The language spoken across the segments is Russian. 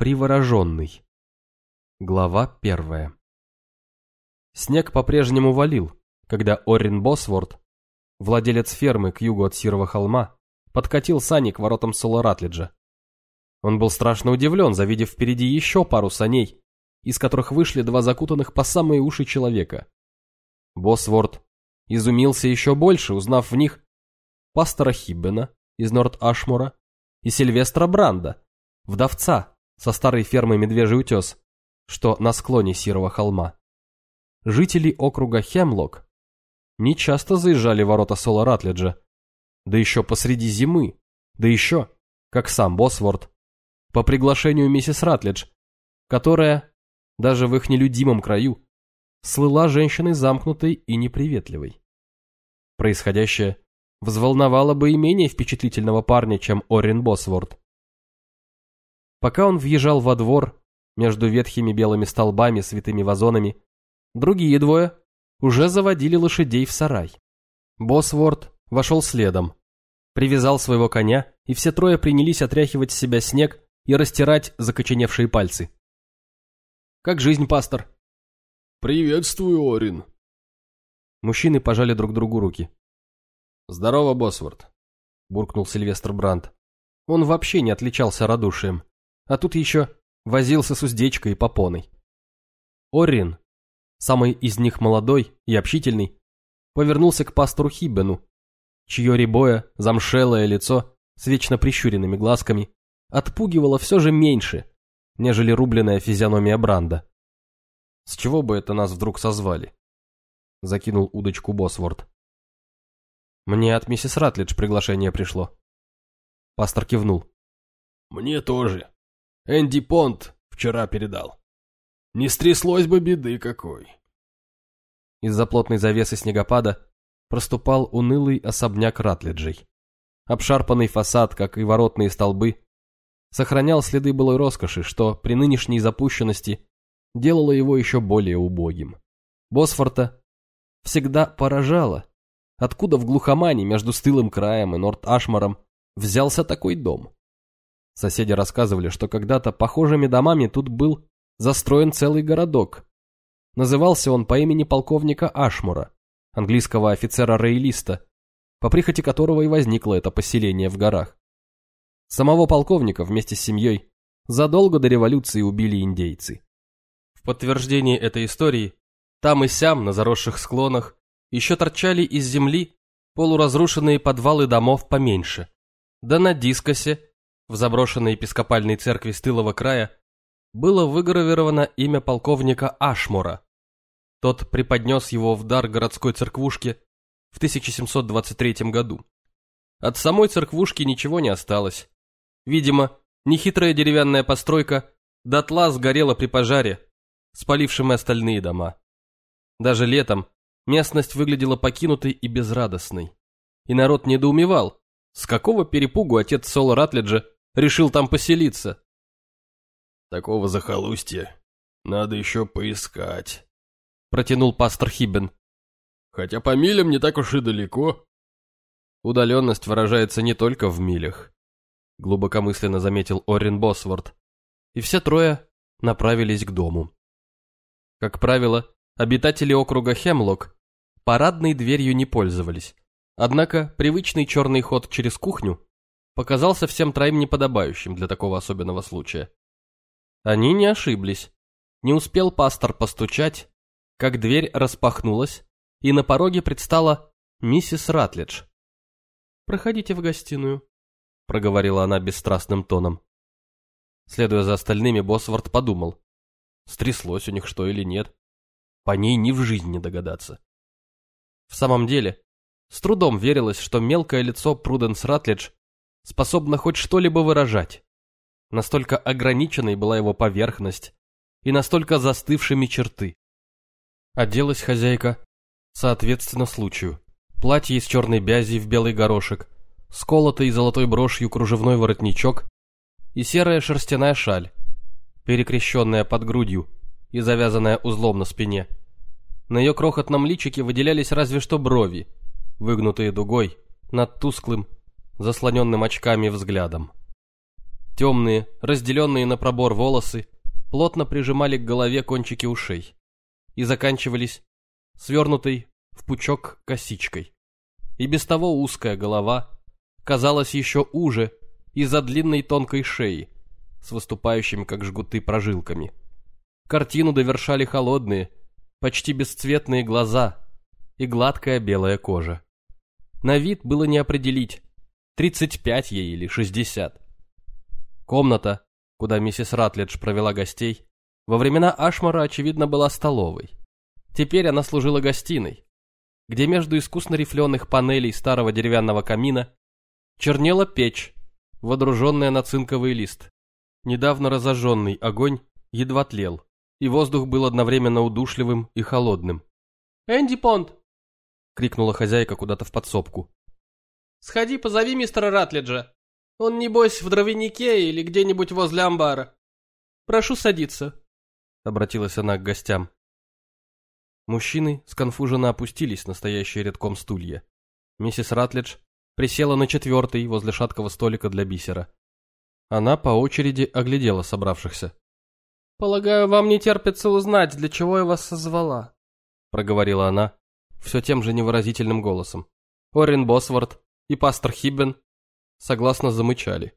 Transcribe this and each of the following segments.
Привороженный. Глава первая. Снег по-прежнему валил, когда Оррин Босворд, владелец фермы к югу от Сирого холма, подкатил сани к воротам Соло Ратлиджа. Он был страшно удивлен, завидев впереди еще пару саней, из которых вышли два закутанных по самые уши человека. Босворд изумился еще больше, узнав в них пастора Хиббена из Норт-Ашмура и Сильвестра Бранда, вдовца, со старой фермой Медвежий утес, что на склоне Сирого холма. Жители округа Хемлок не часто заезжали в ворота Соло Ратледжа, да еще посреди зимы, да еще, как сам Босворд, по приглашению миссис Ратледж, которая, даже в их нелюдимом краю, слыла женщиной замкнутой и неприветливой. Происходящее взволновало бы и менее впечатлительного парня, чем Орин Босворд. Пока он въезжал во двор, между ветхими белыми столбами с витыми вазонами, другие двое уже заводили лошадей в сарай. Босворд вошел следом, привязал своего коня, и все трое принялись отряхивать с себя снег и растирать закоченевшие пальцы. «Как жизнь, пастор?» «Приветствую, Орин». Мужчины пожали друг другу руки. «Здорово, Босворд», — буркнул Сильвестр Брандт. Он вообще не отличался радушием а тут еще возился с уздечкой и попоной. Орин, самый из них молодой и общительный, повернулся к пастору Хиббену, чье рябое, замшелое лицо с вечно прищуренными глазками отпугивало все же меньше, нежели рубленная физиономия Бранда. «С чего бы это нас вдруг созвали?» — закинул удочку Босворд. «Мне от миссис Ратлидж приглашение пришло». Пастор кивнул. «Мне тоже. Энди Понт вчера передал. Не стряслось бы беды какой. Из-за плотной завесы снегопада проступал унылый особняк Ратлиджей. Обшарпанный фасад, как и воротные столбы, сохранял следы былой роскоши, что при нынешней запущенности делало его еще более убогим. Босфорта всегда поражало, откуда в глухомане между стылым краем и Норт-Ашмаром взялся такой дом. Соседи рассказывали, что когда-то похожими домами тут был застроен целый городок. Назывался он по имени полковника Ашмура, английского офицера-рейлиста, по прихоти которого и возникло это поселение в горах. Самого полковника вместе с семьей задолго до революции убили индейцы. В подтверждение этой истории, там и сям, на заросших склонах, еще торчали из земли полуразрушенные подвалы домов поменьше. Да на дискосе в заброшенной епископальной церкви стылого края было выгравировано имя полковника Ашмура. Тот преподнес его в дар городской церквушке в 1723 году. От самой церквушки ничего не осталось. Видимо, нехитрая деревянная постройка дотла сгорела при пожаре, спалившем и остальные дома. Даже летом местность выглядела покинутой и безрадостной. И народ недоумевал, с какого перепугу отец Соло Ратлиджа решил там поселиться. Такого захолустья надо еще поискать, протянул пастор Хиббен. Хотя по милям не так уж и далеко. Удаленность выражается не только в милях, глубокомысленно заметил Орин Босворд. И все трое направились к дому. Как правило, обитатели округа Хемлок парадной дверью не пользовались. Однако привычный черный ход через кухню показался всем троим неподобающим для такого особенного случая. Они не ошиблись. Не успел пастор постучать, как дверь распахнулась, и на пороге предстала миссис Ратлидж. «Проходите в гостиную», — проговорила она бесстрастным тоном. Следуя за остальными, Босворд подумал, стряслось у них что или нет. По ней ни в жизни не догадаться. В самом деле, с трудом верилось, что мелкое лицо Пруденс Ратлидж способна хоть что-либо выражать. Настолько ограниченной была его поверхность и настолько застывшими черты. Оделась хозяйка, соответственно случаю. Платье из черной бязи в белый горошек, сколотый золотой брошью кружевной воротничок и серая шерстяная шаль, перекрещенная под грудью и завязанная узлом на спине. На ее крохотном личике выделялись разве что брови, выгнутые дугой над тусклым заслоненным очками взглядом. Темные, разделенные на пробор волосы, плотно прижимали к голове кончики ушей и заканчивались свернутой в пучок косичкой. И без того узкая голова казалась еще уже из-за длинной тонкой шеи с выступающими как жгуты прожилками. Картину довершали холодные, почти бесцветные глаза и гладкая белая кожа. На вид было не определить, 35 ей или 60. Комната, куда миссис Ратледж провела гостей, во времена Ашмара, очевидно, была столовой. Теперь она служила гостиной, где между искусно рифленых панелей старого деревянного камина чернела печь, водруженная на цинковый лист. Недавно разожженный огонь едва тлел, и воздух был одновременно удушливым и холодным. «Энди Понт!» — крикнула хозяйка куда-то в подсобку. «Сходи, позови мистера Ратлиджа. Он, небось, в дровянике или где-нибудь возле амбара. Прошу садиться», — обратилась она к гостям. Мужчины сконфуженно опустились на стоящие редком стулья. Миссис Ратлидж присела на четвертый возле шаткого столика для бисера. Она по очереди оглядела собравшихся. «Полагаю, вам не терпится узнать, для чего я вас созвала», — проговорила она все тем же невыразительным голосом. Орин Босворд и пастор Хиббен согласно замычали.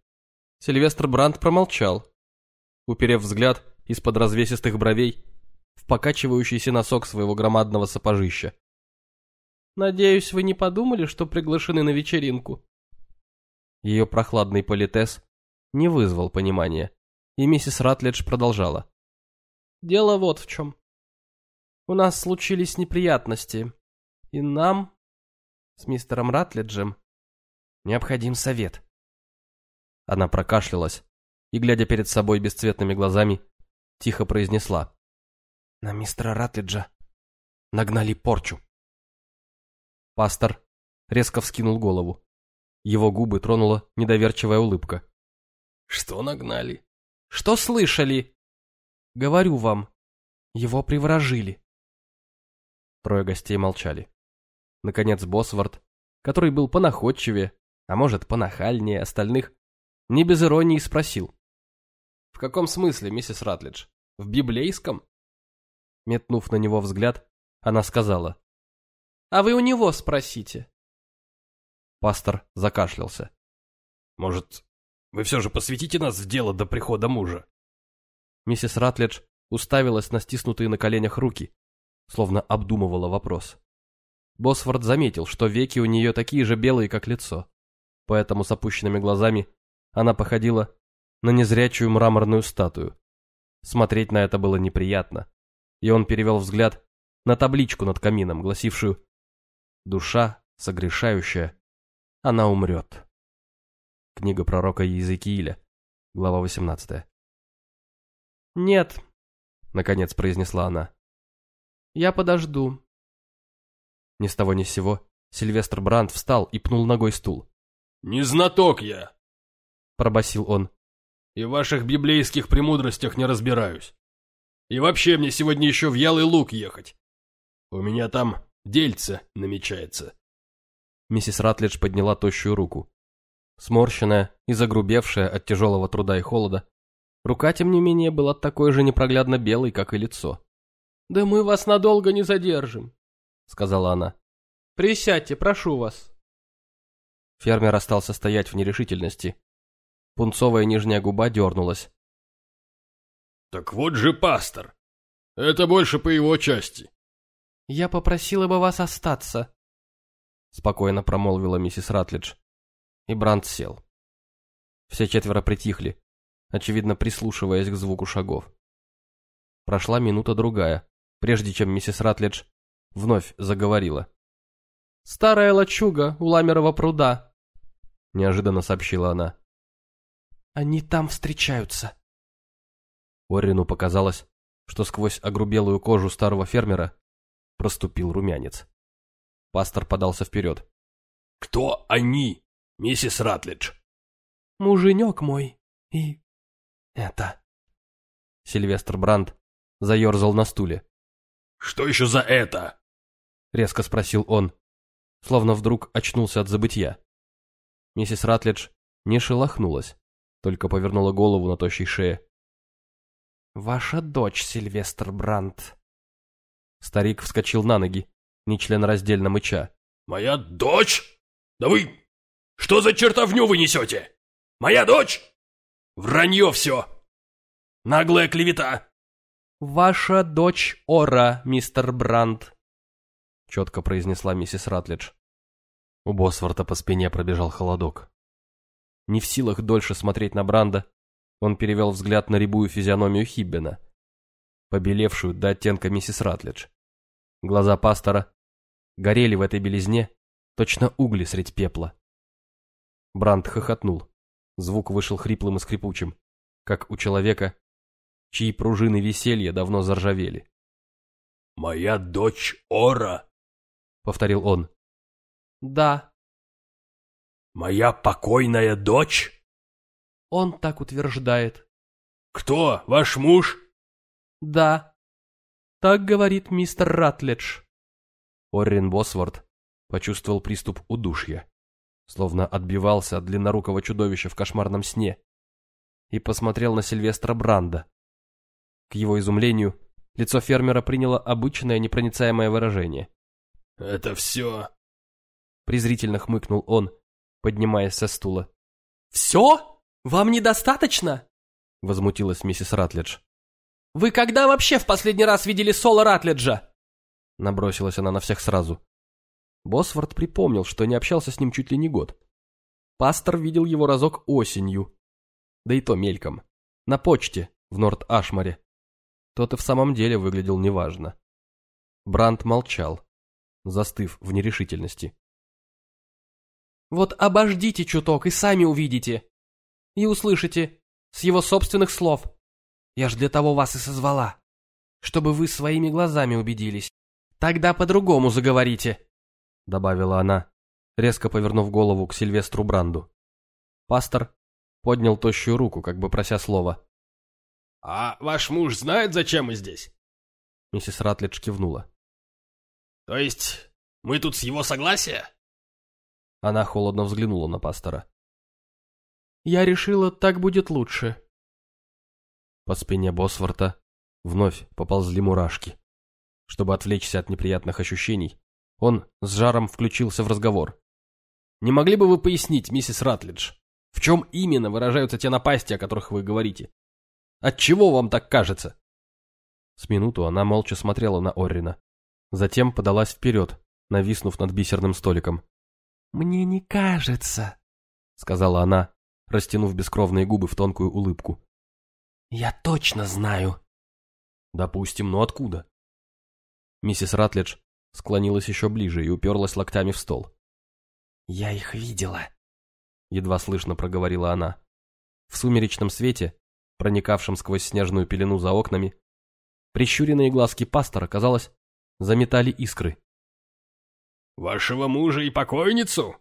Сильвестр Брандт промолчал, уперев взгляд из-под развесистых бровей в покачивающийся носок своего громадного сапожища. «Надеюсь, вы не подумали, что приглашены на вечеринку?» Ее прохладный политес не вызвал понимания, и миссис Ратлидж продолжала. Дело вот в чем. У нас случились неприятности, и нам с мистером Ратлиджем необходим совет. Она прокашлялась и, глядя перед собой бесцветными глазами, тихо произнесла. На мистера Ратлиджа нагнали порчу. Пастор резко вскинул голову. Его губы тронула недоверчивая улыбка. «Что нагнали?» «Что слышали?» Говорю вам, его приворожили. Трое гостей молчали. Наконец Босворд, который был понаходчивее, а может понахальнее остальных, не без иронии спросил. «В каком смысле, миссис Ратлидж? В библейском?» Метнув на него взгляд, она сказала. «А вы у него спросите». Пастор закашлялся. «Может, вы все же посвятите нас в дело до прихода мужа?» Миссис Ратледж уставилась на стиснутые на коленях руки, словно обдумывала вопрос. Босфорд заметил, что веки у нее такие же белые, как лицо, поэтому с опущенными глазами она походила на незрячую мраморную статую. Смотреть на это было неприятно, и он перевел взгляд на табличку над камином, гласившую «Душа, согрешающая, она умрет». Книга пророка Иезекииля, глава 18. «Нет», — наконец произнесла она. «Я подожду». Ни с того ни с сего Сильвестр Брандт встал и пнул ногой стул. «Не знаток я!» — пробасил он. «И в ваших библейских премудростях не разбираюсь. И вообще мне сегодня еще в Ялый Лук ехать. У меня там дельце намечается». Миссис Ратлидж подняла тощую руку. Сморщенная и загрубевшая от тяжелого труда и холода, Рука, тем не менее, была такой же непроглядно белой, как и лицо. «Да мы вас надолго не задержим», — сказала она. «Присядьте, прошу вас». Фермер остался стоять в нерешительности. Пунцовая нижняя губа дернулась. «Так вот же пастор. Это больше по его части». «Я попросила бы вас остаться», — спокойно промолвила миссис Ратлидж. И Брандт сел. Все четверо притихли, очевидно прислушиваясь к звуку шагов. Прошла минута-другая, прежде чем миссис Ратлидж вновь заговорила. «Старая лачуга у Ламерова пруда», — неожиданно сообщила она. «Они там встречаются». Орину показалось, что сквозь огрубелую кожу старого фермера проступил румянец. Пастор подался вперед. «Кто они, миссис Ратлидж?» «Муженек мой и это...» Сильвестр Бранд заерзал на стуле. «Что еще за это?» Резко спросил он, словно вдруг очнулся от забытья. Миссис Ратлидж не шелохнулась, только повернула голову на тощей шее. «Ваша дочь, Сильвестр Брандт». Старик вскочил на ноги, нечленораздельно мыча. «Моя дочь? Да вы... Что за чертовню вы несете? Моя дочь? Вранье все! Наглая клевета!» «Ваша дочь Ора, мистер Брандт», — четко произнесла миссис Ратлидж. У Босворта по спине пробежал холодок. Не в силах дольше смотреть на Бранда, он перевел взгляд на рябую физиономию Хиббена, побелевшую до оттенка миссис Ратлидж. Глаза пастора горели в этой белизне, точно угли средь пепла. Бранд хохотнул. Звук вышел хриплым и скрипучим, как у человека, чьи пружины веселья давно заржавели. «Моя дочь Ора», — повторил он. «Да». «Моя покойная дочь?» «Он так утверждает». «Кто? Ваш муж?» «Да». Так говорит мистер Ратледж. Оррин Босворд почувствовал приступ удушья, словно отбивался от длиннорукого чудовища в кошмарном сне, и посмотрел на Сильвестра Бранда. К его изумлению, лицо фермера приняло обычное непроницаемое выражение. «Это все...» Презрительно хмыкнул он, поднимаясь со стула. «Все? Вам недостаточно?» Возмутилась миссис Ратлидж. «Вы когда вообще в последний раз видели Соло Ратлиджа?» Набросилась она на всех сразу. Босворд припомнил, что не общался с ним чуть ли не год. Пастор видел его разок осенью. Да и то мельком. На почте, в Норт-Ашмаре. Тот и в самом деле выглядел неважно. Бранд молчал, застыв в нерешительности. «Вот обождите чуток и сами увидите. И услышите, с его собственных слов. Я ж для того вас и созвала, чтобы вы своими глазами убедились. Тогда по-другому заговорите», — добавила она, резко повернув голову к Сильвестру Бранду. Пастор поднял тощую руку, как бы прося слова. «А ваш муж знает, зачем мы здесь?» Миссис Ратлидж кивнула. «То есть мы тут с его согласия?» Она холодно взглянула на пастора. «Я решила, так будет лучше». По спине Босворта вновь поползли мурашки. Чтобы отвлечься от неприятных ощущений, он с жаром включился в разговор. «Не могли бы вы пояснить, миссис Ратлидж, в чем именно выражаются те напасти, о которых вы говорите? Отчего вам так кажется?» С минуту она молча смотрела на Оррина. Затем подалась вперед, нависнув над бисерным столиком. «Мне не кажется», — сказала она, растянув бескровные губы в тонкую улыбку. «Я точно знаю». «Допустим, но откуда?» Миссис Ратлидж склонилась еще ближе и уперлась локтями в стол. «Я их видела», — едва слышно проговорила она. В сумеречном свете, проникавшем сквозь снежную пелену за окнами, прищуренные глазки пастора, казалось, заметали искры. «Вашего мужа и покойницу?»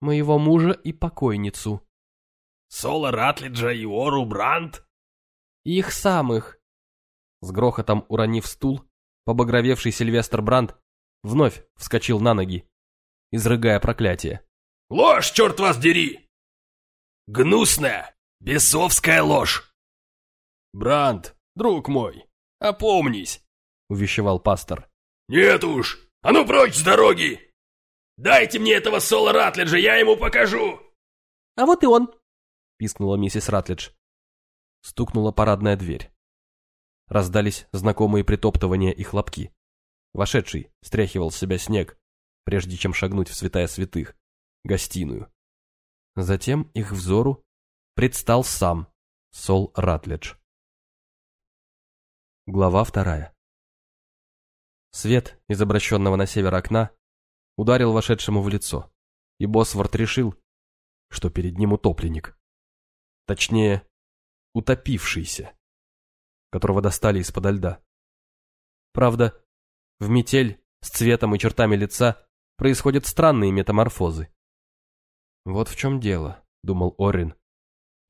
«Моего мужа и покойницу». «Соло Ратлиджа и Ору Брандт?» «Их самых». С грохотом уронив стул, побагровевший Сильвестр Брандт вновь вскочил на ноги, изрыгая проклятие. «Ложь, черт вас дери! Гнусная, бесовская ложь!» «Брандт, друг мой, опомнись!» — увещевал пастор. «Нет уж! А ну прочь с дороги! Дайте мне этого Соло Ратлиджа, я ему покажу!» «А вот и он!» — пискнула миссис Ратлидж. Стукнула парадная дверь. Раздались знакомые притоптывания и хлопки. Вошедший стряхивал с себя снег, прежде чем шагнуть в святая святых, гостиную. Затем их взору предстал сам Сол Ратлидж. Глава вторая. Свет из обращенного на север окна ударил вошедшему в лицо, и Босворт решил, что перед ним утопленник. Точнее, утопившийся, которого достали из-под льда. Правда, в метель с цветом и чертами лица происходят странные метаморфозы. «Вот в чем дело», — думал Орин.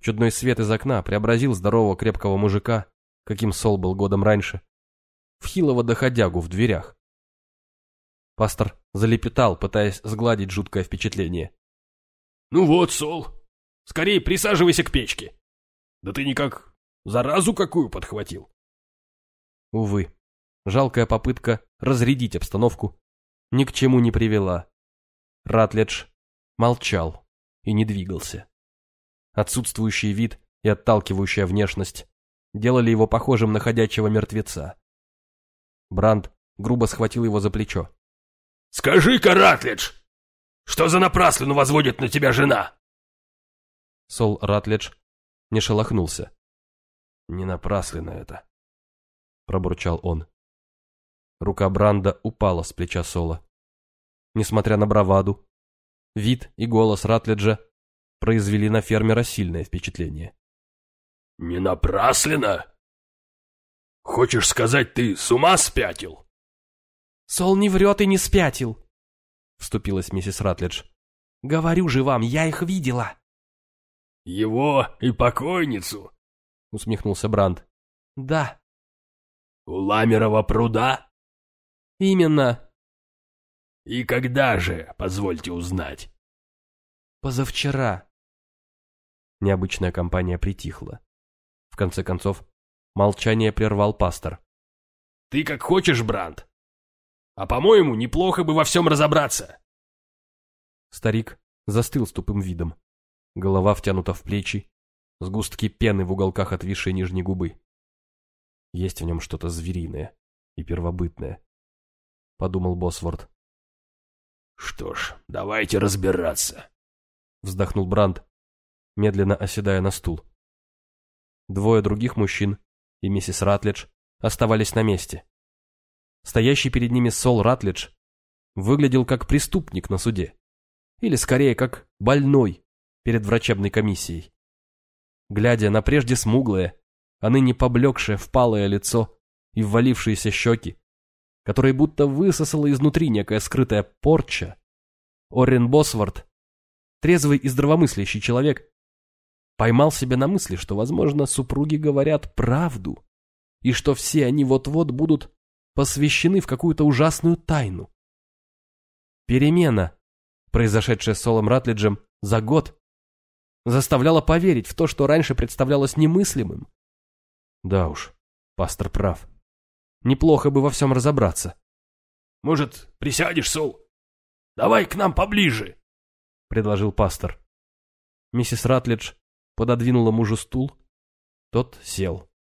Чудной свет из окна преобразил здорового крепкого мужика, каким Сол был годом раньше, в хилого доходягу в дверях. Пастор залепетал, пытаясь сгладить жуткое впечатление. «Ну вот, Сол, Скорее присаживайся к печке. Да ты никак заразу какую подхватил. Увы, жалкая попытка разрядить обстановку ни к чему не привела. Ратледж молчал и не двигался. Отсутствующий вид и отталкивающая внешность делали его похожим на ходячего мертвеца. Бранд грубо схватил его за плечо. «Скажи-ка, Ратледж, что за напраслину возводит на тебя жена?» Сол Ратледж не шелохнулся. «Не напрасленно это», — пробурчал он. Рука Бранда упала с плеча Сола. Несмотря на браваду, вид и голос Ратледжа произвели на фермера сильное впечатление. «Не напрасленно? Хочешь сказать, ты с ума спятил?» «Сол не врет и не спятил», — вступилась миссис Ратледж. «Говорю же вам, я их видела». «Его и покойницу?» — усмехнулся Бранд. «Да». «У Ламерова пруда?» «Именно». «И когда же, позвольте узнать?» «Позавчера». Необычная компания притихла. В конце концов, молчание прервал пастор. «Ты как хочешь, Бранд. А по-моему, неплохо бы во всем разобраться». Старик застыл с тупым видом. Голова втянута в плечи, сгустки пены в уголках отвисшей нижней губы. Есть в нем что-то звериное и первобытное, — подумал Босворд. «Что ж, давайте разбираться», — вздохнул Бранд, медленно оседая на стул. Двое других мужчин и миссис Ратлидж оставались на месте. Стоящий перед ними Сол Ратлидж выглядел как преступник на суде. Или скорее как больной перед врачебной комиссией. Глядя на прежде смуглое, а ныне поблекшее впалое лицо и ввалившиеся щеки, которые будто высосала изнутри некая скрытая порча, Оррен Босворд, трезвый и здравомыслящий человек, поймал себя на мысли, что, возможно, супруги говорят правду, и что все они вот-вот будут посвящены в какую-то ужасную тайну. Перемена, произошедшая с Солом Ратлиджем за год, заставляла поверить в то, что раньше представлялось немыслимым. Да уж, пастор прав. Неплохо бы во всем разобраться. «Может, присядешь, Сол? Давай к нам поближе!» — предложил пастор. Миссис Ратлидж пододвинула мужу стул. Тот сел.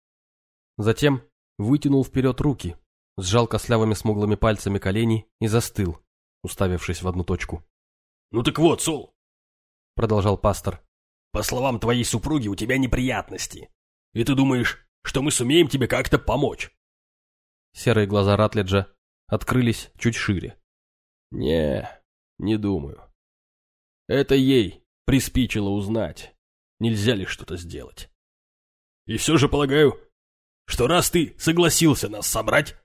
Затем вытянул вперед руки, сжал кослявыми смуглыми пальцами колени и застыл, уставившись в одну точку. «Ну так вот, Сол!» — продолжал пастор. По словам твоей супруги, у тебя неприятности. И ты думаешь, что мы сумеем тебе как-то помочь?» Серые глаза Ратледжа открылись чуть шире. «Не, не думаю. Это ей приспичило узнать, нельзя ли что-то сделать. И все же полагаю, что раз ты согласился нас собрать,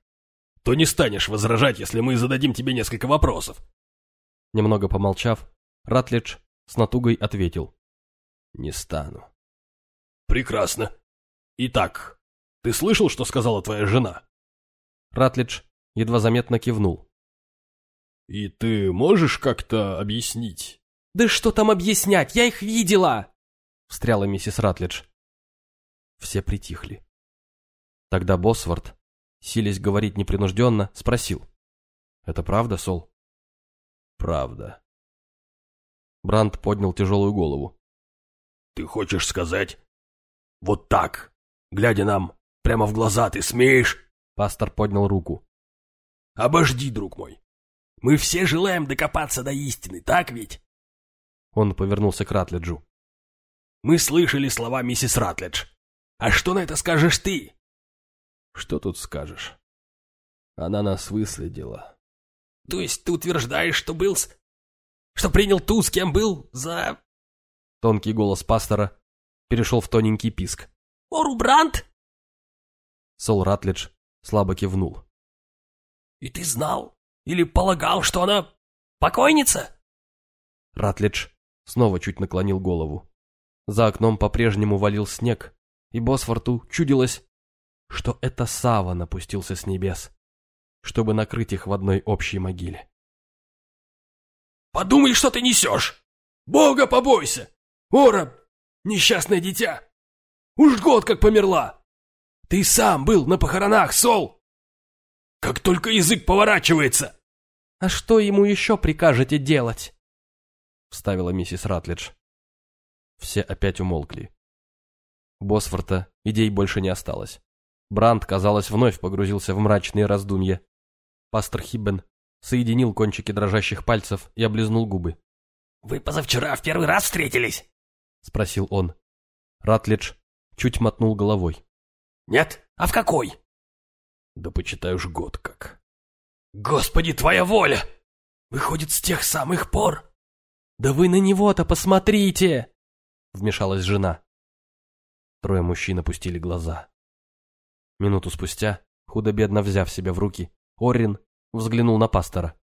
то не станешь возражать, если мы зададим тебе несколько вопросов. Немного помолчав, Ратледж с натугой ответил. Не стану. Прекрасно. Итак, ты слышал, что сказала твоя жена? Ратлидж едва заметно кивнул. И ты можешь как-то объяснить? Да что там объяснять, я их видела! Встряла миссис Ратлидж. Все притихли. Тогда Босворд, силясь говорить непринужденно, спросил. «Это правда, Сол?» «Правда». Бранд поднял тяжелую голову. Ты хочешь сказать? Вот так, глядя нам прямо в глаза, ты смеешь? Пастор поднял руку. Обожди, друг мой. Мы все желаем докопаться до истины, так ведь? Он повернулся к Ратледжу. Мы слышали слова миссис Ратледж. А что на это скажешь ты? Что тут скажешь? Она нас выследила. То есть ты утверждаешь, что был с... Что принял ту, с кем был, за... Тонкий голос пастора перешел в тоненький писк. «Ору Брандт?» Сол Ратлидж слабо кивнул. «И ты знал? Или полагал, что она покойница?» Ратлидж снова чуть наклонил голову. За окном по-прежнему валил снег, и Босфорту чудилось, что это Сава напустился с небес, чтобы накрыть их в одной общей могиле. «Подумай, что ты несешь! Бога побойся! Ора, Несчастное дитя! Уж год как померла! Ты сам был на похоронах, Сол! Как только язык поворачивается!» «А что ему еще прикажете делать?» Вставила миссис Ратлидж. Все опять умолкли. У Босфорта идей больше не осталось. Бранд, казалось, вновь погрузился в мрачные раздумья. Пастор Хиббен соединил кончики дрожащих пальцев и облизнул губы. «Вы позавчера в первый раз встретились?» — спросил он. Ратлидж чуть мотнул головой. «Нет? А в какой?» «Да почитай уж год как». «Господи, твоя воля! Выходит, с тех самых пор?» «Да вы на него-то посмотрите!» — вмешалась жена. Трое мужчин опустили глаза. Минуту спустя, худо-бедно взяв себя в руки, Оррин взглянул на пастора.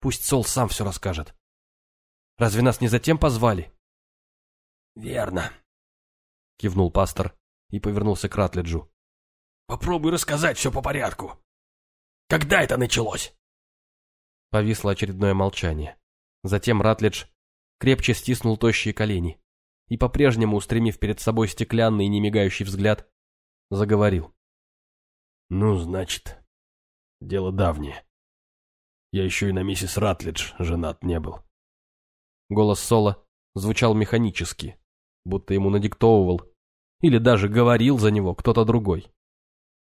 «Пусть Сол сам все расскажет. Разве нас не затем позвали?» «Верно», — кивнул пастор и повернулся к Ратледжу. «Попробуй рассказать все по порядку. Когда это началось?» Повисло очередное молчание. Затем Ратледж крепче стиснул тощие колени и, по-прежнему устремив перед собой стеклянный и немигающий взгляд, заговорил. «Ну, значит, дело давнее. Я еще и на миссис Ратлидж женат не был. Голос Соло звучал механически, будто ему надиктовывал или даже говорил за него кто-то другой.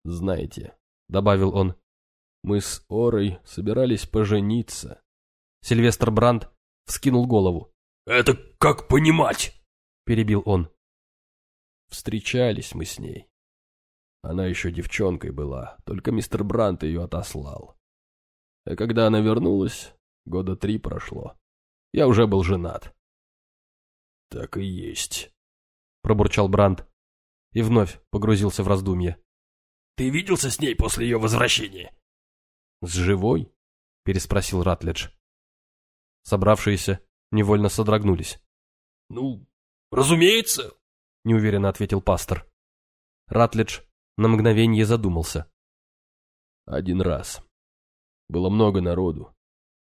«Знаете», — добавил он, — «мы с Орой собирались пожениться». Сильвестр Бранд вскинул голову. «Это как понимать?» — перебил он. Встречались мы с ней. Она еще девчонкой была, только мистер Брандт ее отослал. А когда она вернулась, года три прошло. Я уже был женат. «Так и есть», — пробурчал Бранд и вновь погрузился в раздумье. «Ты виделся с ней после ее возвращения?» «С живой?» — переспросил Ратледж. Собравшиеся невольно содрогнулись. «Ну, разумеется», — неуверенно ответил пастор. Ратледж на мгновение задумался. «Один раз. Было много народу.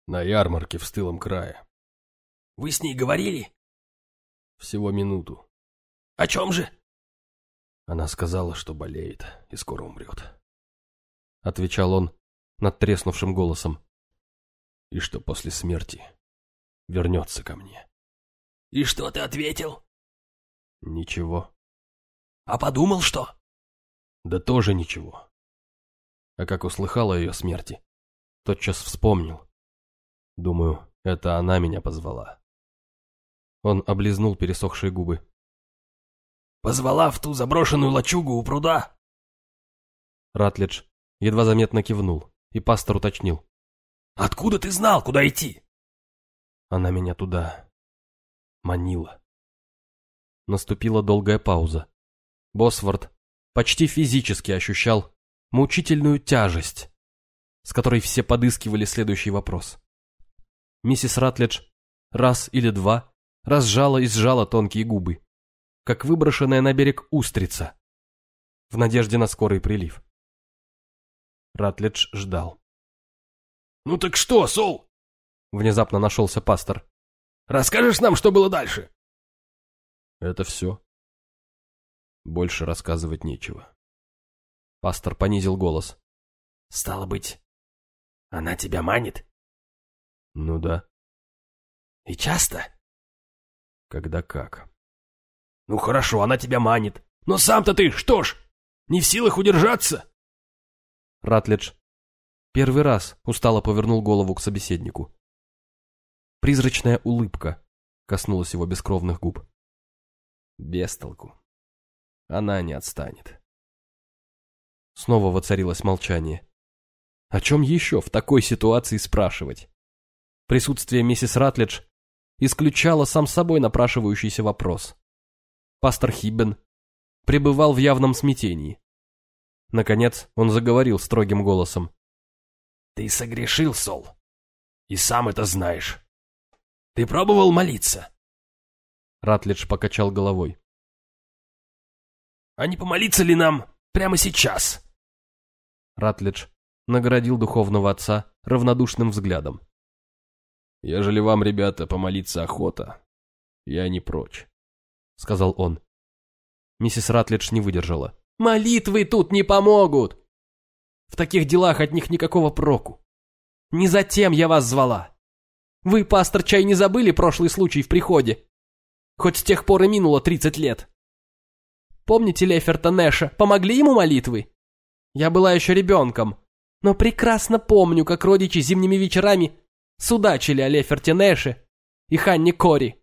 На ярмарке в стылом крае. Вы с ней говорили? Всего минуту. О чем же? Она сказала, что болеет и скоро умрет. Отвечал он над треснувшим голосом. И что после смерти вернется ко мне. И что ты ответил? Ничего. А подумал что? Да тоже ничего. А как услыхал о ее смерти, тотчас вспомнил. Думаю, это она меня позвала. Он облизнул пересохшие губы. «Позвала в ту заброшенную лачугу у пруда?» Ратлидж едва заметно кивнул, и пастор уточнил. «Откуда ты знал, куда идти?» Она меня туда манила. Наступила долгая пауза. Босворд почти физически ощущал мучительную тяжесть, с которой все подыскивали следующий вопрос. Миссис Ратлидж раз или два разжала и сжала тонкие губы, как выброшенная на берег устрица, в надежде на скорый прилив. Ратлидж ждал. «Ну так что, Сол?» Внезапно нашелся пастор. «Расскажешь нам, что было дальше?» «Это все. Больше рассказывать нечего». Пастор понизил голос. «Стало быть, она тебя манит?» «Ну да». «И часто?» Когда как. Ну хорошо, она тебя манит. Но сам-то ты, что ж, не в силах удержаться? Ратлидж первый раз устало повернул голову к собеседнику. Призрачная улыбка коснулась его бескровных губ. Без толку. Она не отстанет. Снова воцарилось молчание. О чем еще в такой ситуации спрашивать? Присутствие миссис Ратлидж исключало сам собой напрашивающийся вопрос. Пастор Хиббен пребывал в явном смятении. Наконец он заговорил строгим голосом. «Ты согрешил, Сол, и сам это знаешь. Ты пробовал молиться?» Ратлидж покачал головой. «А не помолиться ли нам прямо сейчас?» Ратлидж наградил духовного отца равнодушным взглядом. Ежели вам, ребята, помолиться охота, я не прочь. сказал он. Миссис Ратлидж не выдержала. «Молитвы тут не помогут! В таких делах от них никакого проку. Не затем я вас звала. Вы, пастор, чай не забыли прошлый случай в приходе? Хоть с тех пор и минуло тридцать лет. Помните Леферта Нэша? Помогли ему молитвы? Я была еще ребенком, но прекрасно помню, как родичи зимними вечерами судачили о Леферте Нэше и Ханне Кори.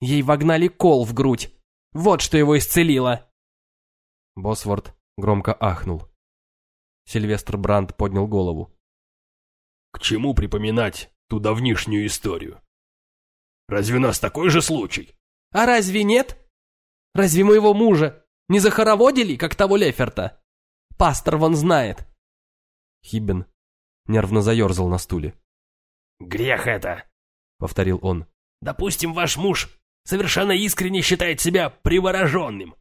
Ей вогнали кол в грудь. Вот что его исцелило. Босворд громко ахнул. Сильвестр Брандт поднял голову. К чему припоминать ту давнишнюю историю? Разве у нас такой же случай? А разве нет? Разве моего мужа не захороводили, как того Леферта? Пастор вон знает. Хиббен нервно заерзал на стуле. «Грех это!» — повторил он. «Допустим, ваш муж совершенно искренне считает себя привороженным.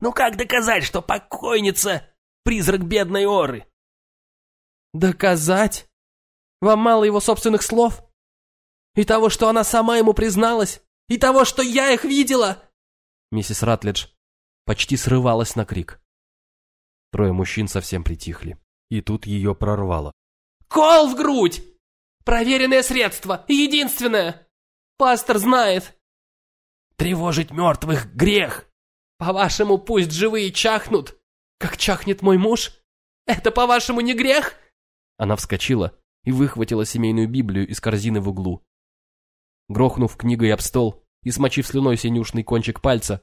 Но как доказать, что покойница — призрак бедной Оры?» «Доказать? Вам мало его собственных слов? И того, что она сама ему призналась? И того, что я их видела?» Миссис Ратлидж почти срывалась на крик. Трое мужчин совсем притихли, и тут ее прорвало. «Кол в грудь! Проверенное средство, единственное! Пастор знает!» «Тревожить мертвых — грех!» «По-вашему, пусть живые чахнут, как чахнет мой муж? Это, по-вашему, не грех?» Она вскочила и выхватила семейную Библию из корзины в углу. Грохнув книгой об стол, и смочив слюной синюшный кончик пальца,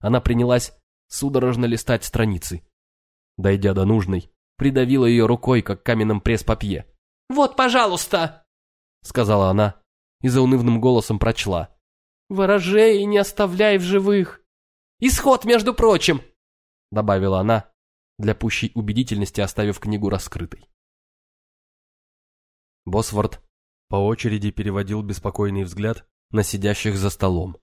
она принялась судорожно листать страницы. Дойдя до нужной, придавила ее рукой, как каменным пресс-папье. «Вот, пожалуйста!» — сказала она и заунывным голосом прочла. «Ворожей не оставляй в живых! Исход, между прочим!» — добавила она, для пущей убедительности оставив книгу раскрытой. Босворд по очереди переводил беспокойный взгляд на сидящих за столом.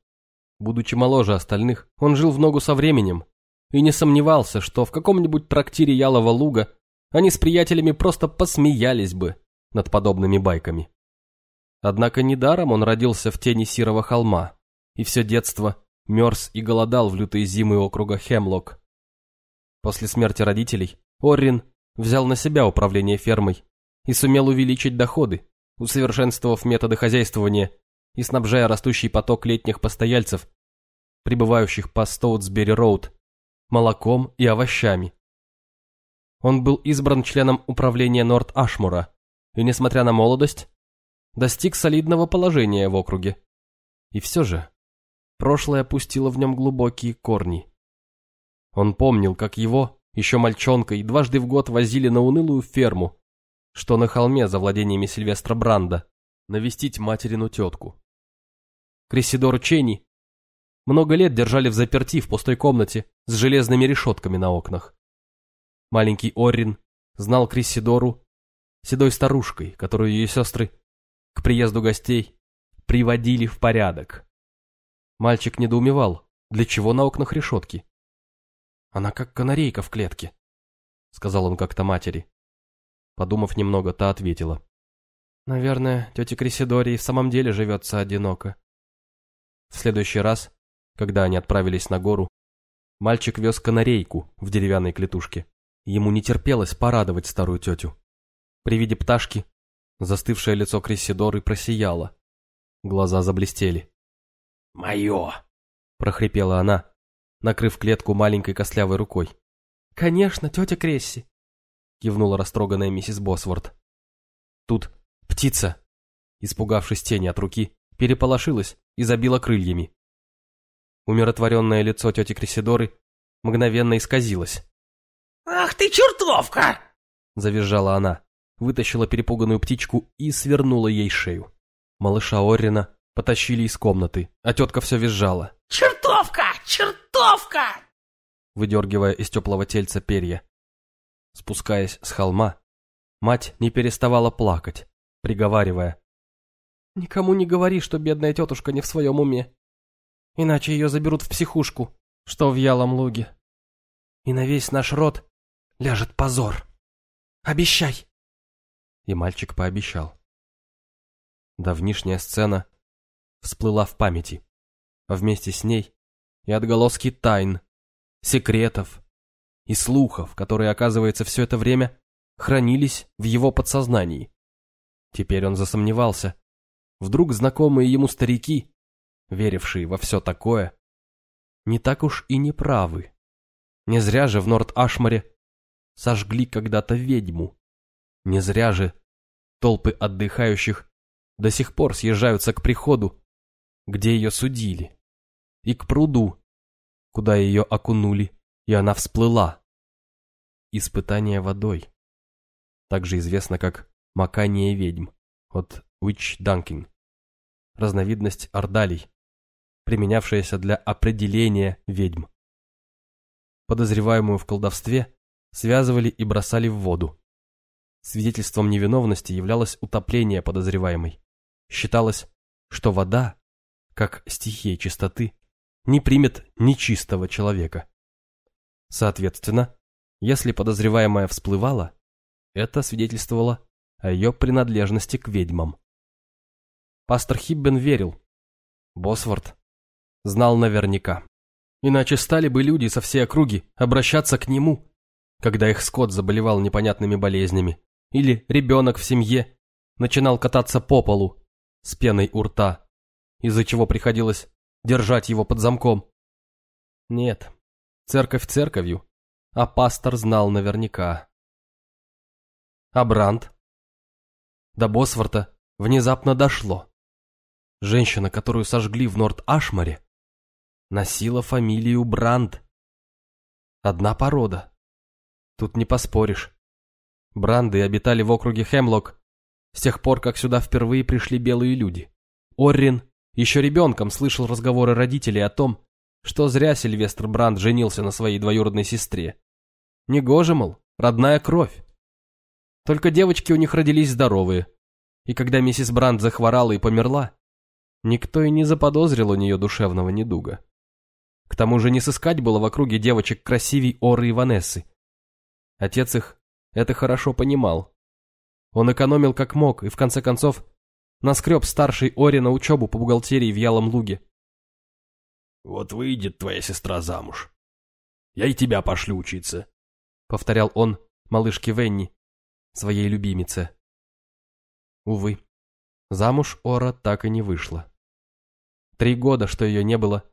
Будучи моложе остальных, он жил в ногу со временем и не сомневался, что в каком-нибудь трактире Ялова Луга они с приятелями просто посмеялись бы над подобными байками. Однако недаром он родился в тени Сирого холма и все детство мерз и голодал в лютые зимы округа Хемлок. После смерти родителей Оррин взял на себя управление фермой и сумел увеличить доходы, усовершенствовав методы хозяйствования и снабжая растущий поток летних постояльцев, прибывающих по Стоутсбери-Роуд, молоком и овощами. Он был избран членом управления Норт-Ашмура и, несмотря на молодость, достиг солидного положения в округе. И все же, прошлое пустило в нем глубокие корни. Он помнил, как его, еще мальчонкой, дважды в год возили на унылую ферму, что на холме за владениями Сильвестра Бранда, навестить материну тетку. Крисидор Ченни много лет держали в заперти в пустой комнате с железными решетками на окнах. Маленький Оррин знал Крисидору седой старушкой, которую ее сестры к приезду гостей приводили в порядок. Мальчик недоумевал, для чего на окнах решетки. «Она как канарейка в клетке», — сказал он как-то матери. Подумав немного, та ответила. «Наверное, тетя Крисидори в самом деле живется одиноко. В следующий раз, когда они отправились на гору, мальчик вез канарейку в деревянной клетушке. Ему не терпелось порадовать старую тетю. При виде пташки застывшее лицо Крессидоры просияло. Глаза заблестели. «Мое!» – прохрипела она, накрыв клетку маленькой костлявой рукой. «Конечно, тетя Кресси!» – кивнула растроганная миссис Босворд. Тут птица, испугавшись тени от руки, переполошилась и забила крыльями. Умиротворенное лицо тети Крисидоры мгновенно исказилось. «Ах ты чертовка!» — завизжала она, вытащила перепуганную птичку и свернула ей шею. Малыша Оррина потащили из комнаты, а тетка все визжала. «Чертовка! Чертовка!» выдергивая из теплого тельца перья. Спускаясь с холма, мать не переставала плакать, приговаривая. Никому не говори, что бедная тетушка не в своем уме. Иначе ее заберут в психушку, что в Ялом Луге. И на весь наш род ляжет позор. Обещай!» И мальчик пообещал. Давнишняя сцена всплыла в памяти, вместе с ней и отголоски тайн, секретов и слухов, которые, оказывается, все это время хранились в его подсознании. Теперь он засомневался. Вдруг знакомые ему старики, верившие во все такое, не так уж и не правы. Не зря же в Норд-Ашмаре сожгли когда-то ведьму. Не зря же толпы отдыхающих до сих пор съезжаются к приходу, где ее судили, и к пруду, куда ее окунули, и она всплыла. Испытание водой. Также известно как макание ведьм от witch dunking. Разновидность ордалей, применявшаяся для определения ведьм. Подозреваемую в колдовстве связывали и бросали в воду. Свидетельством невиновности являлось утопление подозреваемой. Считалось, что вода, как стихия чистоты, не примет нечистого человека. Соответственно, если подозреваемая всплывала, это свидетельствовало о ее принадлежности к ведьмам. Пастор Хиббен верил. Босворд знал наверняка. Иначе стали бы люди со всей округи обращаться к нему, когда их скот заболевал непонятными болезнями, или ребенок в семье начинал кататься по полу с пеной у рта, из-за чего приходилось держать его под замком. Нет, церковь церковью, а пастор знал наверняка. А Бранд? До Босворта внезапно дошло. Женщина, которую сожгли в Норт-Ашмаре, носила фамилию Бранд. Одна порода. Тут не поспоришь. Бранды обитали в округе Хемлок с тех пор, как сюда впервые пришли белые люди. Оррин еще ребенком слышал разговоры родителей о том, что зря Сильвестр Бранд женился на своей двоюродной сестре. Негоже, мол, родная кровь. Только девочки у них родились здоровые, и когда миссис Бранд захворала и померла, никто и не заподозрил у нее душевного недуга. К тому же не сыскать было в округе девочек красивей Оры и Ванессы. Отец их это хорошо понимал. Он экономил как мог и, в конце концов, наскреб старшей Оре на учебу по бухгалтерии в Ялом Луге. «Вот выйдет твоя сестра замуж. Я и тебя пошлю учиться», — повторял он малышке Венни, своей любимице. Увы, замуж Ора так и не вышла. Три года, что ее не было,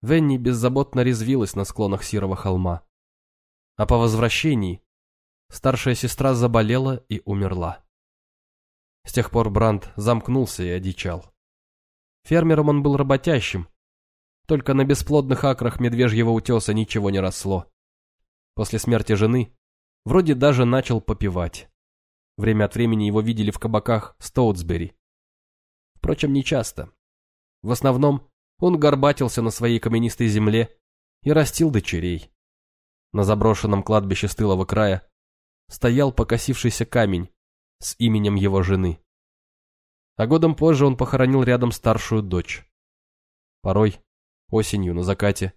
Венни беззаботно резвилась на склонах Сирого холма. А по возвращении старшая сестра заболела и умерла. С тех пор Бранд замкнулся и одичал. Фермером он был работящим, только на бесплодных акрах медвежьего утеса ничего не росло. После смерти жены вроде даже начал попивать. Время от времени его видели в кабаках Стоутсбери. Впрочем, не часто. В основном он горбатился на своей каменистой земле и растил дочерей. На заброшенном кладбище стылого края стоял покосившийся камень с именем его жены. А годом позже он похоронил рядом старшую дочь. Порой, осенью на закате,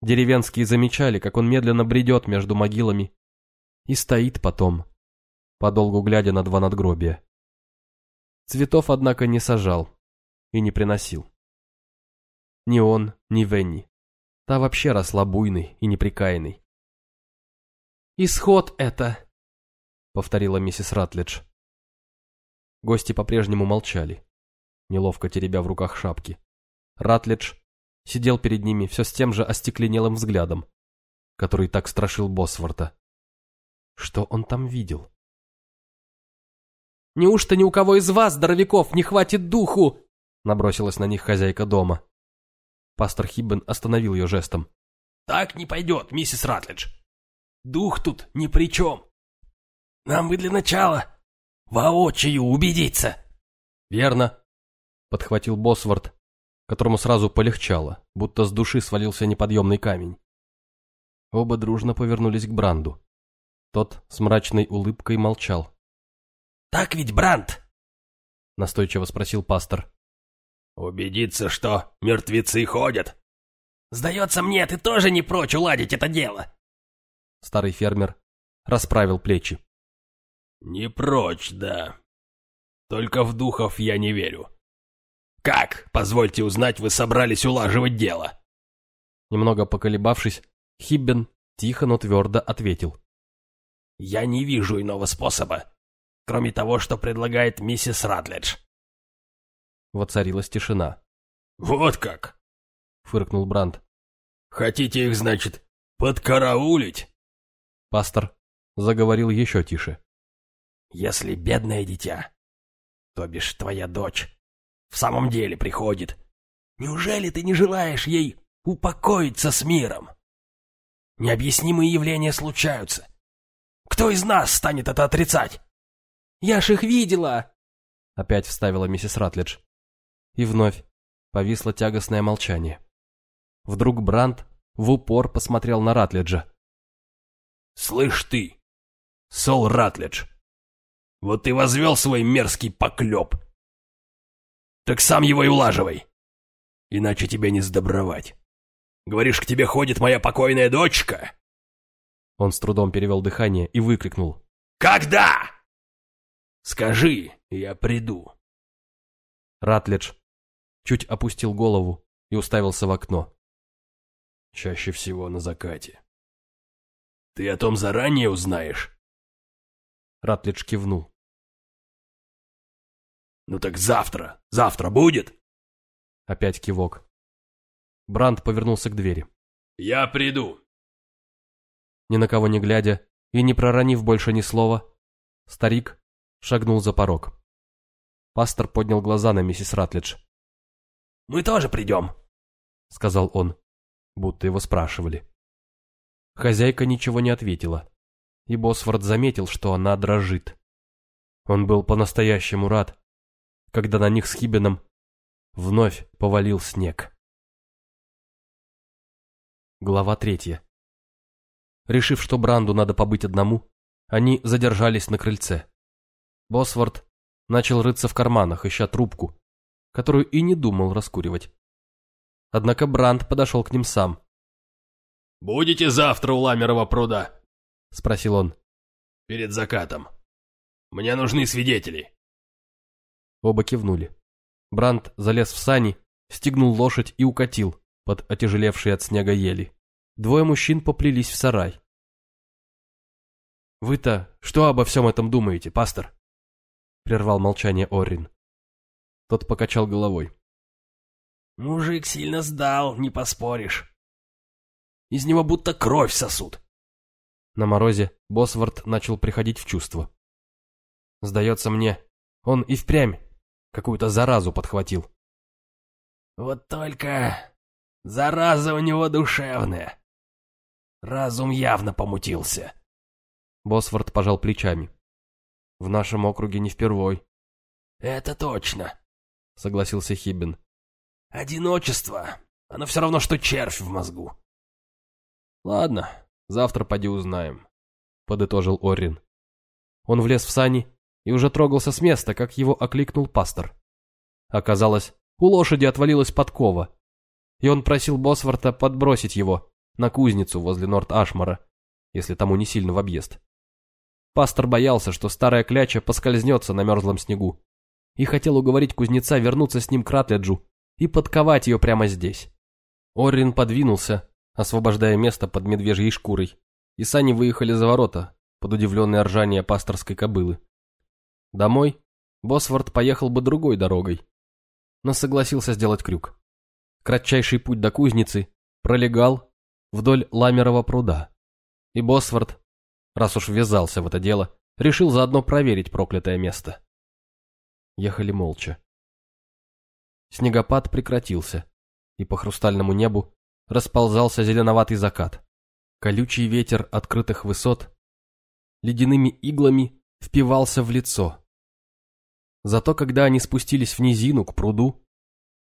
деревенские замечали, как он медленно бредет между могилами и стоит потом, подолгу глядя на два надгробия. Цветов, однако, не сажал и не приносил. Ни он, ни Венни. Та вообще росла буйной и неприкаянной. «Исход это!» — повторила миссис Ратлидж. Гости по-прежнему молчали, неловко теребя в руках шапки. Ратлидж сидел перед ними все с тем же остекленелым взглядом, который так страшил Босворта. Что он там видел? «Неужто ни у кого из вас, здоровяков, не хватит духу?» Набросилась на них хозяйка дома. Пастор Хиббен остановил ее жестом. «Так не пойдет, миссис Ратлидж. Дух тут ни при чем. Нам бы для начала воочию убедиться. Верно, подхватил Босворд, которому сразу полегчало, будто с души свалился неподъемный камень. Оба дружно повернулись к Бранду. Тот с мрачной улыбкой молчал. «Так ведь, Бранд?» — настойчиво спросил пастор. «Убедиться, что мертвецы ходят?» «Сдается мне, ты тоже не прочь уладить это дело!» Старый фермер расправил плечи. «Не прочь, да. Только в духов я не верю. Как, позвольте узнать, вы собрались улаживать дело?» Немного поколебавшись, Хиббен тихо, но твердо ответил. «Я не вижу иного способа, кроме того, что предлагает миссис Ратледж». Воцарилась тишина. «Вот как!» — фыркнул Бранд. «Хотите их, значит, подкараулить?» Пастор заговорил еще тише. «Если бедное дитя, то бишь твоя дочь, в самом деле приходит, неужели ты не желаешь ей упокоиться с миром? Необъяснимые явления случаются. Кто из нас станет это отрицать?» «Я ж их видела!» Опять вставила миссис Ратлидж. И вновь повисло тягостное молчание. Вдруг Бранд в упор посмотрел на Ратлиджа. «Слышь ты, Сол Ратлидж, вот ты возвел свой мерзкий поклеп. Так сам его и улаживай, иначе тебе не сдобровать. Говоришь, к тебе ходит моя покойная дочка?» Он с трудом перевел дыхание и выкрикнул. «Когда?» «Скажи, я приду». Ратлидж чуть опустил голову и уставился в окно. «Чаще всего на закате». «Ты о том заранее узнаешь?» Ратлидж кивнул. «Ну так завтра, завтра будет?» Опять кивок. Бранд повернулся к двери. «Я приду». Ни на кого не глядя и не проронив больше ни слова, старик шагнул за порог. Пастор поднял глаза на миссис Ратлидж. «Мы тоже придем», — сказал он, будто его спрашивали. Хозяйка ничего не ответила, и Босфорд заметил, что она дрожит. Он был по-настоящему рад, когда на них с Хибином вновь повалил снег. Глава третья. Решив, что Бранду надо побыть одному, они задержались на крыльце. Босворд начал рыться в карманах, ища трубку, которую и не думал раскуривать. Однако Бранд подошел к ним сам. «Будете завтра у Ламерова пруда?» — спросил он. «Перед закатом. Мне нужны свидетели». Оба кивнули. Бранд залез в сани, стегнул лошадь и укатил под отяжелевшие от снега ели. Двое мужчин поплелись в сарай. «Вы-то что обо всем этом думаете, пастор?» Прервал молчание Оррин. Тот покачал головой. «Мужик сильно сдал, не поспоришь. Из него будто кровь сосут». На морозе Босворд начал приходить в чувство. Сдается мне, он и впрямь какую-то заразу подхватил. «Вот только зараза у него душевная. Разум явно помутился. Босфорд пожал плечами. В нашем округе не впервой. Это точно, согласился Хиббин. Одиночество. Оно все равно, что червь в мозгу. Ладно, завтра поди узнаем, подытожил Оррин. Он влез в сани и уже трогался с места, как его окликнул пастор. Оказалось, у лошади отвалилась подкова, и он просил Босворта подбросить его, на кузницу возле Норт-Ашмара, если тому не сильно в объезд. Пастор боялся, что старая кляча поскользнется на мерзлом снегу, и хотел уговорить кузнеца вернуться с ним к Ратледжу и подковать ее прямо здесь. Оррин подвинулся, освобождая место под медвежьей шкурой, и сани выехали за ворота, под удивленное ржание пасторской кобылы. Домой Босворд поехал бы другой дорогой, но согласился сделать крюк. Кратчайший путь до кузницы пролегал вдоль Ламерова пруда. И Босфорд, раз уж ввязался в это дело, решил заодно проверить проклятое место. Ехали молча. Снегопад прекратился, и по хрустальному небу расползался зеленоватый закат. Колючий ветер открытых высот ледяными иглами впивался в лицо. Зато когда они спустились в низину к пруду,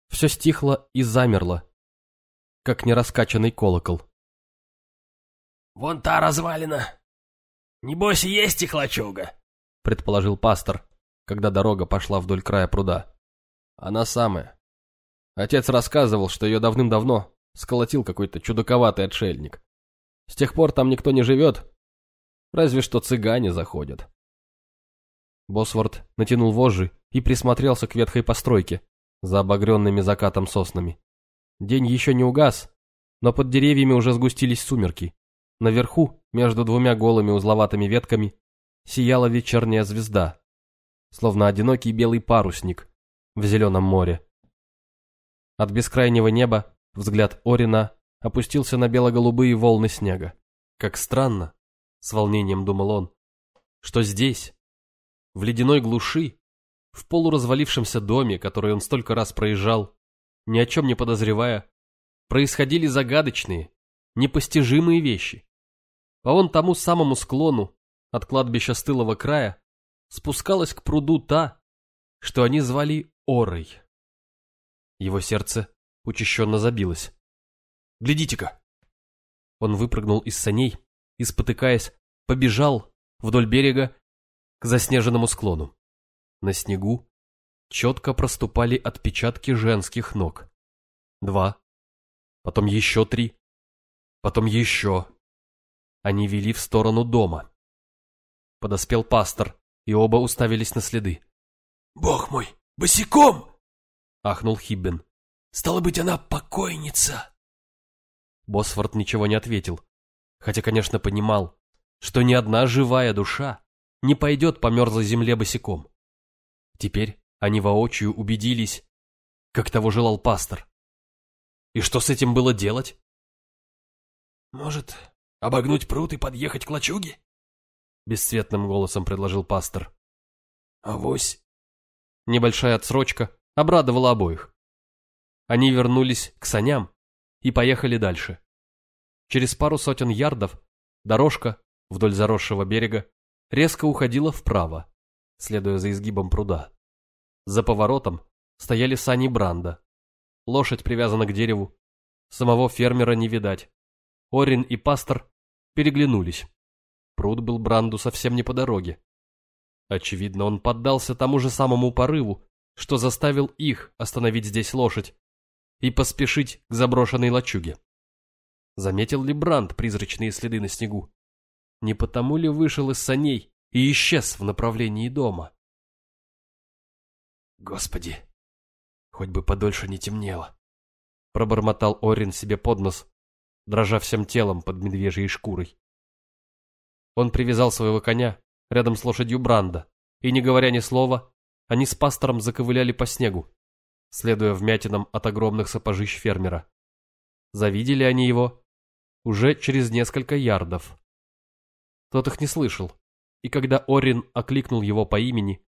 все стихло и замерло, как нераскачанный колокол. «Вон та развалина. Небось, и есть их лачуга», — предположил пастор, когда дорога пошла вдоль края пруда. «Она самая. Отец рассказывал, что ее давным-давно сколотил какой-то чудаковатый отшельник. С тех пор там никто не живет, разве что цыгане заходят». Босворд натянул вожжи и присмотрелся к ветхой постройке за обогренными закатом соснами. День еще не угас, Но под деревьями уже сгустились сумерки. Наверху, между двумя голыми узловатыми ветками, сияла вечерняя звезда, словно одинокий белый парусник в зеленом море. От бескрайнего неба взгляд Орина опустился на бело-голубые волны снега. Как странно, с волнением думал он, что здесь, в ледяной глуши, в полуразвалившемся доме, который он столько раз проезжал, ни о чем не подозревая, происходили загадочные, непостижимые вещи. По вон тому самому склону от кладбища стылого края спускалась к пруду та, что они звали Орой. Его сердце учащенно забилось. «Глядите-ка!» Он выпрыгнул из саней и, спотыкаясь, побежал вдоль берега к заснеженному склону. На снегу четко проступали отпечатки женских ног. Два, потом еще три, потом еще. Они вели в сторону дома. Подоспел пастор, и оба уставились на следы. «Бог мой, босиком!» — ахнул Хиббен. «Стало быть, она покойница!» Босфорд ничего не ответил, хотя, конечно, понимал, что ни одна живая душа не пойдет по мерзлой земле босиком. Теперь они воочию убедились, как того желал пастор. И что с этим было делать? «Может, обогнуть пруд и подъехать к лачуге?» Бесцветным голосом предложил пастор. «Авось». Небольшая отсрочка обрадовала обоих. Они вернулись к саням и поехали дальше. Через пару сотен ярдов дорожка вдоль заросшего берега резко уходила вправо, следуя за изгибом пруда. За поворотом стояли сани Бранда. Лошадь привязана к дереву. Самого фермера не видать. Орин и пастор переглянулись. Пруд был Бранду совсем не по дороге. Очевидно, он поддался тому же самому порыву, что заставил их остановить здесь лошадь и поспешить к заброшенной лачуге. Заметил ли Бранд призрачные следы на снегу? Не потому ли вышел из саней и исчез в направлении дома? Господи, хоть бы подольше не темнело. Пробормотал Орин себе под нос, дрожа всем телом под медвежьей шкурой. Он привязал своего коня рядом с лошадью Бранда, и, не говоря ни слова, они с пастором заковыляли по снегу, следуя вмятинам от огромных сапожищ фермера. Завидели они его уже через несколько ярдов. Тот их не слышал, и когда Орин окликнул его по имени,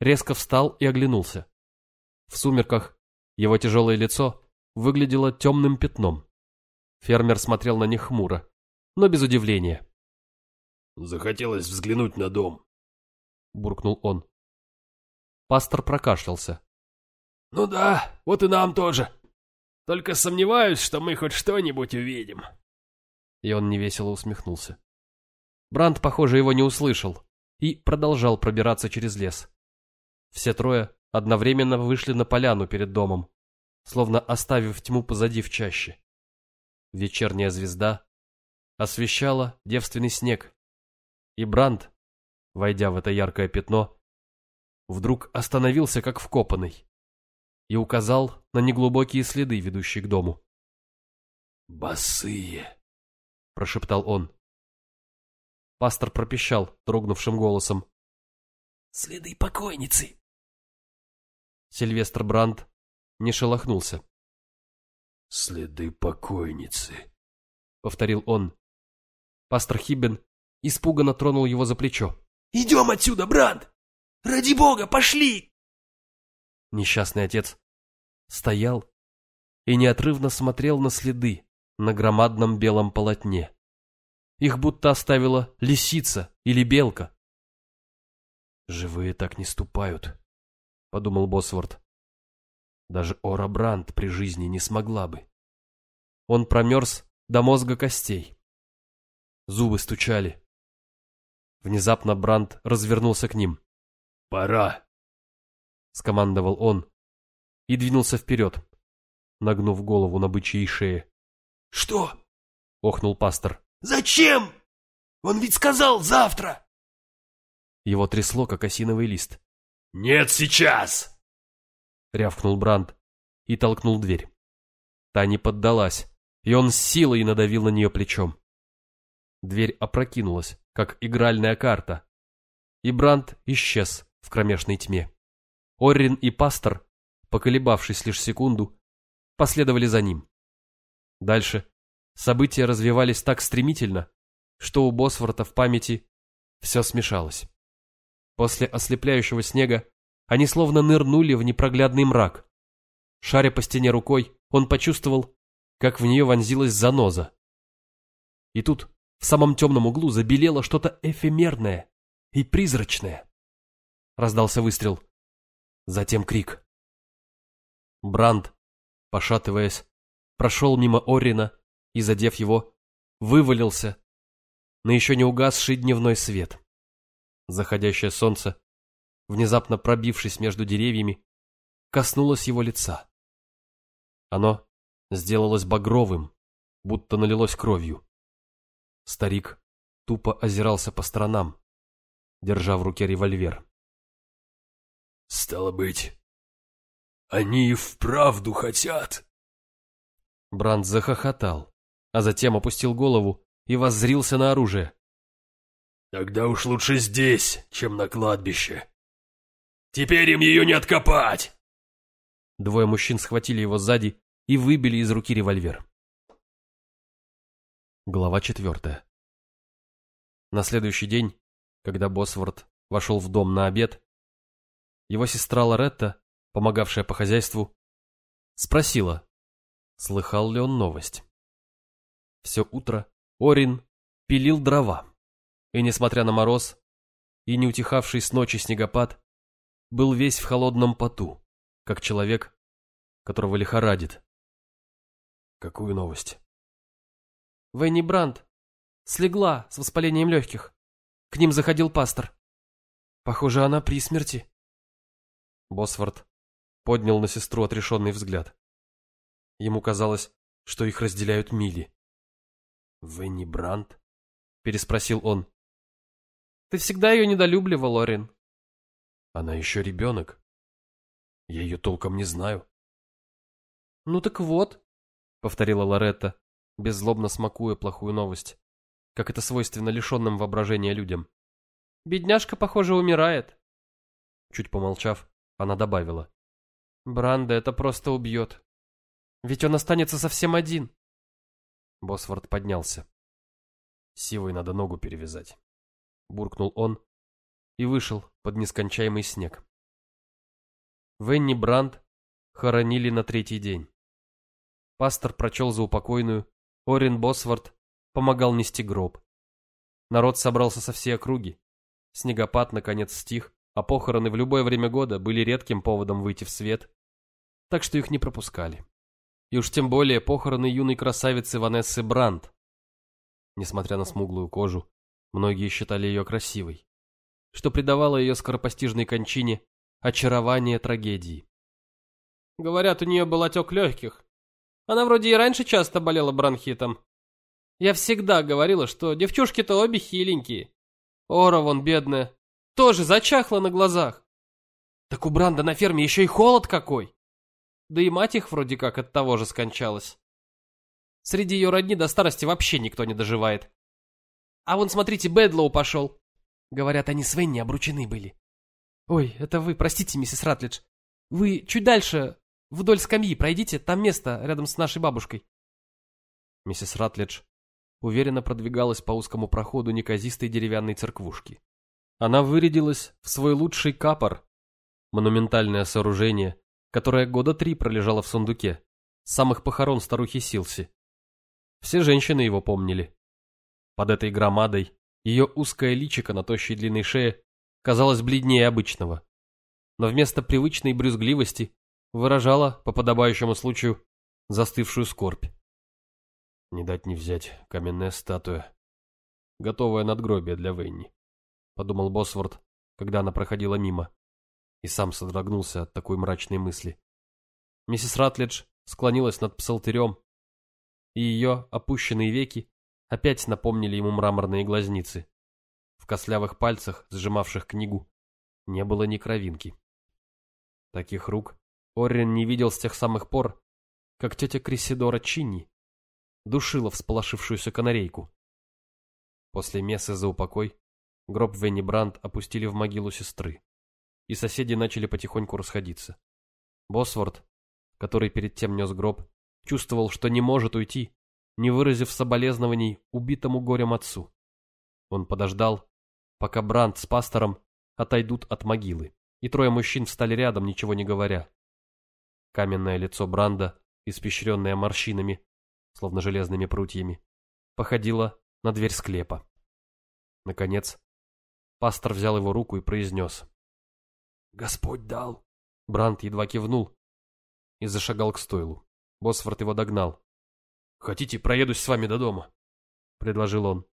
резко встал и оглянулся. В сумерках его тяжелое лицо выглядело темным пятном. Фермер смотрел на них хмуро, но без удивления. «Захотелось взглянуть на дом», — буркнул он. Пастор прокашлялся. «Ну да, вот и нам тоже. Только сомневаюсь, что мы хоть что-нибудь увидим». И он невесело усмехнулся. Бранд, похоже, его не услышал и продолжал пробираться через лес. Все трое одновременно вышли на поляну перед домом, словно оставив тьму позади в чаще. Вечерняя звезда освещала девственный снег, и Бранд, войдя в это яркое пятно, вдруг остановился как вкопанный и указал на неглубокие следы, ведущие к дому. «Босые!» — прошептал он. Пастор пропищал дрогнувшим голосом. «Следы покойницы!» Сильвестр Бранд не шелохнулся. «Следы покойницы», — повторил он. Пастор Хиббен испуганно тронул его за плечо. «Идем отсюда, Бранд! Ради бога, пошли!» Несчастный отец стоял и неотрывно смотрел на следы на громадном белом полотне. Их будто оставила лисица или белка. «Живые так не ступают», — подумал Босворд. Даже Ора Бранд при жизни не смогла бы. Он промерз до мозга костей. Зубы стучали. Внезапно Бранд развернулся к ним. «Пора!» — скомандовал он и двинулся вперед, нагнув голову на бычьей шее. «Что?» — охнул пастор. «Зачем? Он ведь сказал завтра!» Его трясло, как осиновый лист. «Нет, сейчас!» рявкнул Бранд и толкнул дверь. Та не поддалась, и он с силой надавил на нее плечом. Дверь опрокинулась, как игральная карта, и Бранд исчез в кромешной тьме. Оррин и пастор, поколебавшись лишь секунду, последовали за ним. Дальше события развивались так стремительно, что у Босворта в памяти все смешалось. После ослепляющего снега они словно нырнули в непроглядный мрак. Шаря по стене рукой, он почувствовал, как в нее вонзилась заноза. И тут, в самом темном углу, забелело что-то эфемерное и призрачное. Раздался выстрел. Затем крик. Бранд, пошатываясь, прошел мимо Орина и, задев его, вывалился на еще не угасший дневной свет. Заходящее солнце, внезапно пробившись между деревьями, коснулось его лица. Оно сделалось багровым, будто налилось кровью. Старик тупо озирался по сторонам, держа в руке револьвер. «Стало быть, они и вправду хотят!» Бранд захохотал, а затем опустил голову и воззрился на оружие. «Тогда уж лучше здесь, чем на кладбище. Теперь им ее не откопать!» Двое мужчин схватили его сзади и выбили из руки револьвер. Глава четвертая. На следующий день, когда Босворд вошел в дом на обед, его сестра Лоретта, помогавшая по хозяйству, спросила, слыхал ли он новость. Все утро Орин пилил дрова, и, несмотря на мороз и не утихавший с ночи снегопад, был весь в холодном поту, как человек, которого лихорадит. Какую новость? Венни Брандт слегла с воспалением легких. К ним заходил пастор. Похоже, она при смерти. Босфорд поднял на сестру отрешенный взгляд. Ему казалось, что их разделяют мили. «Венни Брандт?» — переспросил он. «Ты всегда ее недолюбливал, Лорин». «Она еще ребенок. Я ее толком не знаю». «Ну так вот», — повторила Лоретта, беззлобно смакуя плохую новость, как это свойственно лишенным воображения людям. «Бедняжка, похоже, умирает». Чуть помолчав, она добавила. «Бранда это просто убьет. Ведь он останется совсем один». Босфорд поднялся. Сивой надо ногу перевязать. Буркнул он и вышел под нескончаемый снег. Венни Бранд хоронили на третий день. Пастор прочел за упокойную, Орин Босфорд помогал нести гроб. Народ собрался со всей округи. Снегопад наконец стих, а похороны в любое время года были редким поводом выйти в свет, так что их не пропускали. И уж тем более похороны юной красавицы Ванессы Брандт. Несмотря на смуглую кожу, многие считали ее красивой, что придавало ее скоропостижной кончине очарование трагедии. Говорят, у нее был отек легких. Она вроде и раньше часто болела бронхитом. Я всегда говорила, что девчушки-то обе хиленькие. Ора вон бедная, тоже зачахла на глазах. Так у Бранда на ферме еще и холод какой. Да и мать их вроде как от того же скончалась. Среди ее родни до старости вообще никто не доживает. А вон, смотрите, Бэдлоу пошел. Говорят, они с Венни обручены были. Ой, это вы, простите, миссис Ратлидж. Вы чуть дальше, вдоль скамьи пройдите, там место рядом с нашей бабушкой. Миссис Ратлидж уверенно продвигалась по узкому проходу неказистой деревянной церквушки. Она вырядилась в свой лучший капор, монументальное сооружение, которая года три пролежала в сундуке, с самых похорон старухи Силси. Все женщины его помнили. Под этой громадой ее узкое личико на тощей длинной шее казалось бледнее обычного. Но вместо привычной брюзгливости выражала, по подобающему случаю, застывшую скорбь. Не дать не взять каменная статуя, готовое надгробие для Венни, подумал Босворд, когда она проходила мимо и сам содрогнулся от такой мрачной мысли. Миссис Ратлидж склонилась над псалтырем, и ее опущенные веки опять напомнили ему мраморные глазницы. В кослявых пальцах, сжимавших книгу, не было ни кровинки. Таких рук Оррин не видел с тех самых пор, как тетя Крисидора Чинни душила всполошившуюся канарейку. После мессы за упокой гроб Венни Бранд опустили в могилу сестры, и соседи начали потихоньку расходиться. Босворд, который перед тем нес гроб, чувствовал, что не может уйти, не выразив соболезнований убитому горем отцу. Он подождал, пока Бранд с пастором отойдут от могилы, и трое мужчин встали рядом, ничего не говоря. Каменное лицо Бранда, испещренное морщинами, словно железными прутьями, походило на дверь склепа. Наконец, пастор взял его руку и произнес. «Господь дал». Бранд едва кивнул и зашагал к стойлу. Босфорд его догнал. «Хотите, проедусь с вами до дома?» — предложил он.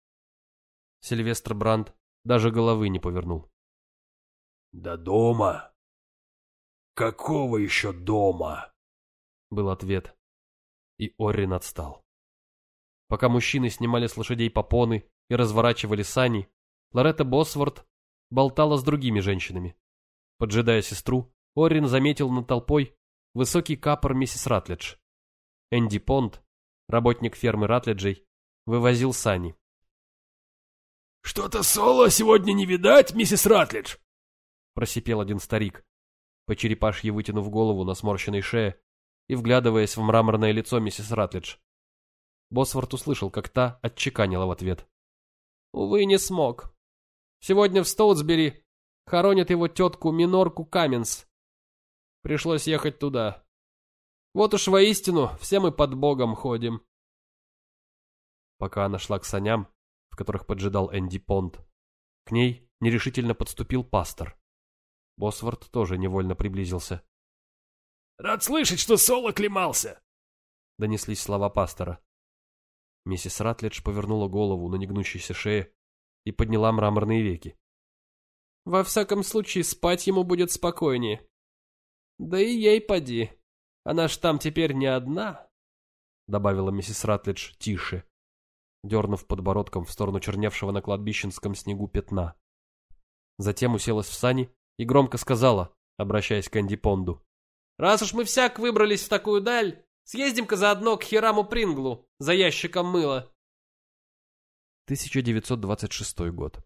Сильвестр Бранд даже головы не повернул. «До дома? Какого еще дома?» — был ответ. И Оррин отстал. Пока мужчины снимали с лошадей попоны и разворачивали сани, Лоретта Босворд болтала с другими женщинами. Поджидая сестру, Оррин заметил над толпой высокий капор миссис Ратледж. Энди Понт, работник фермы Ратледжей, вывозил сани. «Что-то Соло сегодня не видать, миссис Ратлидж?» просипел один старик, по черепашьи вытянув голову на сморщенной шее и вглядываясь в мраморное лицо миссис Ратлидж. Босворт услышал, как та отчеканила в ответ. «Увы, не смог. Сегодня в Стоутсбери хоронят его тетку Минорку Каменс. Пришлось ехать туда. Вот уж воистину все мы под Богом ходим». Пока она шла к саням, в которых поджидал Энди Понт, к ней нерешительно подступил пастор. Босворт тоже невольно приблизился. «Рад слышать, что Соло клемался!» Донеслись слова пастора. Миссис Ратлидж повернула голову на негнущейся шее и подняла мраморные веки. «Во всяком случае, спать ему будет спокойнее. Да и ей поди. Она ж там теперь не одна», — добавила миссис Ратлидж тише, дернув подбородком в сторону черневшего на кладбищенском снегу пятна. Затем уселась в сани и громко сказала, обращаясь к Энди Понду. «Раз уж мы всяк выбрались в такую даль, Съездим-ка заодно к Хираму Принглу за ящиком мыла. 1926 год.